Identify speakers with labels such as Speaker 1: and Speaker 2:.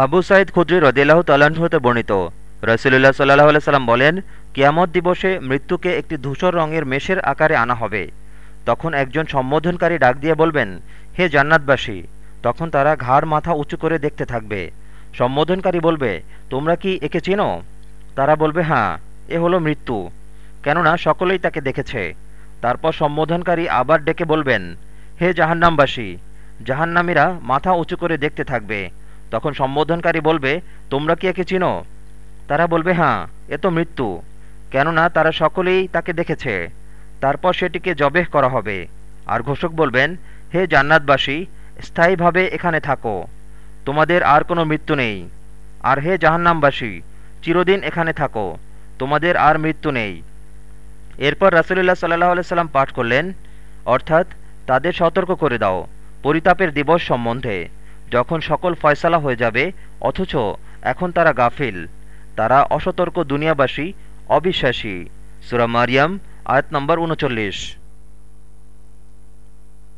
Speaker 1: আবু সাইদ খুদ্রি রদিল্লাহ হতে বর্ণিত। রসুল্লাহ সাল্লাহ সাল্লাম বলেন, কিয়ামত দিবসে মৃত্যুকে একটি ধূসর রঙের মেষের আকারে আনা হবে। তখন একজন সম্বোধনকারী ডাক দিয়ে বলবেন, হে জান্নাতবাসী, তখন তারা ঘাড় মাথা উঁচু করে দেখতে থাকবে। সম্বোধনকারী বলবে, তোমরা কি একে চেনো? তারা বলবে হ্যাঁ এ হলো মৃত্যু। কেননা সকলেই তাকে দেখেছে। তারপর সম্বোধনকারী আবার ডেকে বলবেন, হে জাহান্নামবাসী, জাহান্নামীরা মাথা উঁচু করে দেখতে থাকবে। তখন সম্বোধনকারী বলবে, তোমরা কি একে চিনো? তারা বলবে হ্যাঁ এ তো মৃত্যু। কেননা তারা সকলেই তাকে দেখেছে। তারপর সেটিকে জবেহ করা হবে। আর ঘোষক বলবেন, হে জান্নাতবাসী, স্থায়ীভাবে এখানে থাকো। তোমাদের আর কোনো মৃত্যু নেই। আর হে জাহান্নামবাসী, চিরদিন এখানে থাকো। তোমাদের আর মৃত্যু নেই। এরপর রাসুলুল্লাহ সাল্লাহ সাল্লাম পাঠ করলেন, অর্থাৎ তাদের সতর্ক করে দাও। পরিতাপের দিবস সম্বন্ধে। যখন সকল ফয়সালা হয়ে যাবে, অথচ এখন তারা গাফিল। তারা অসতর্ক দুনিয়াবাসী, অবিশ্বাসী। সুরা মারিয়াম, আয়াত নম্বর উনচল্লিশ।